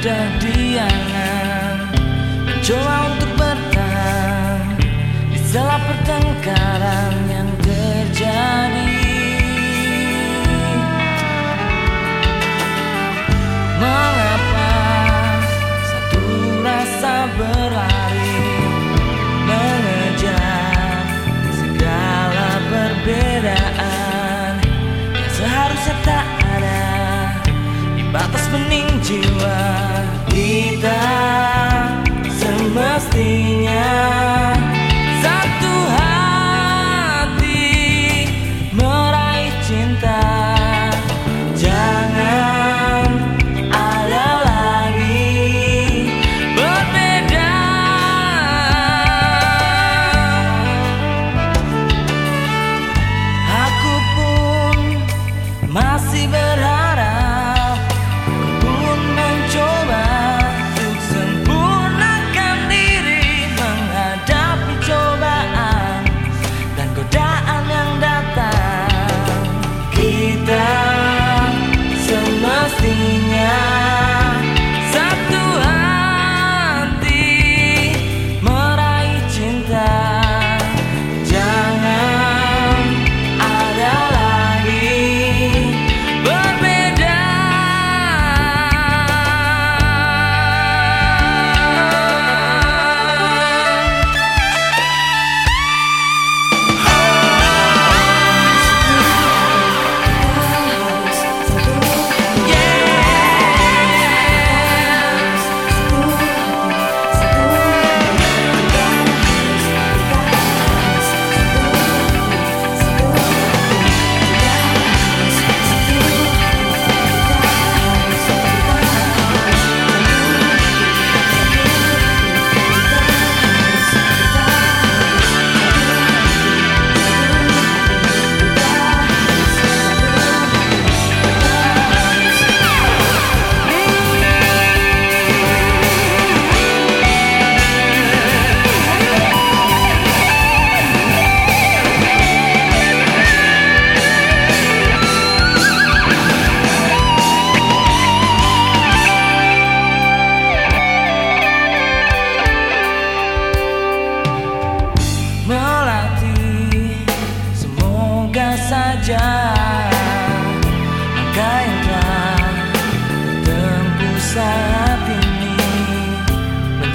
sudah diangan Mencoba untuk bertahan Di sela pertengkaran yang terjadi.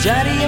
Daddy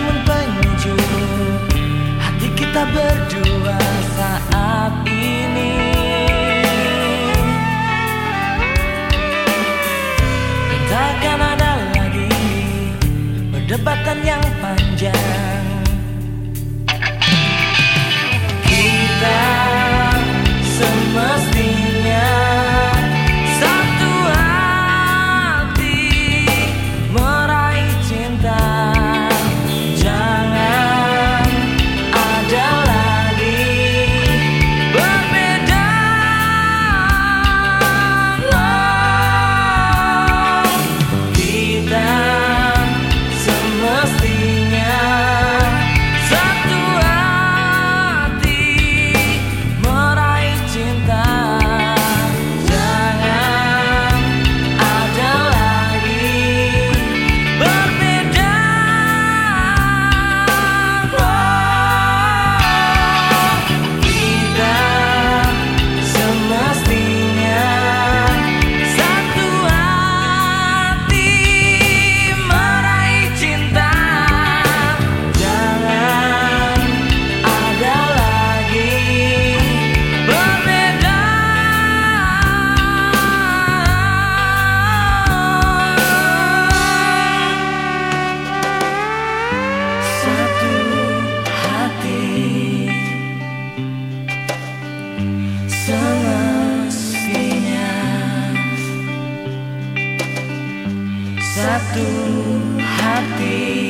satu hati.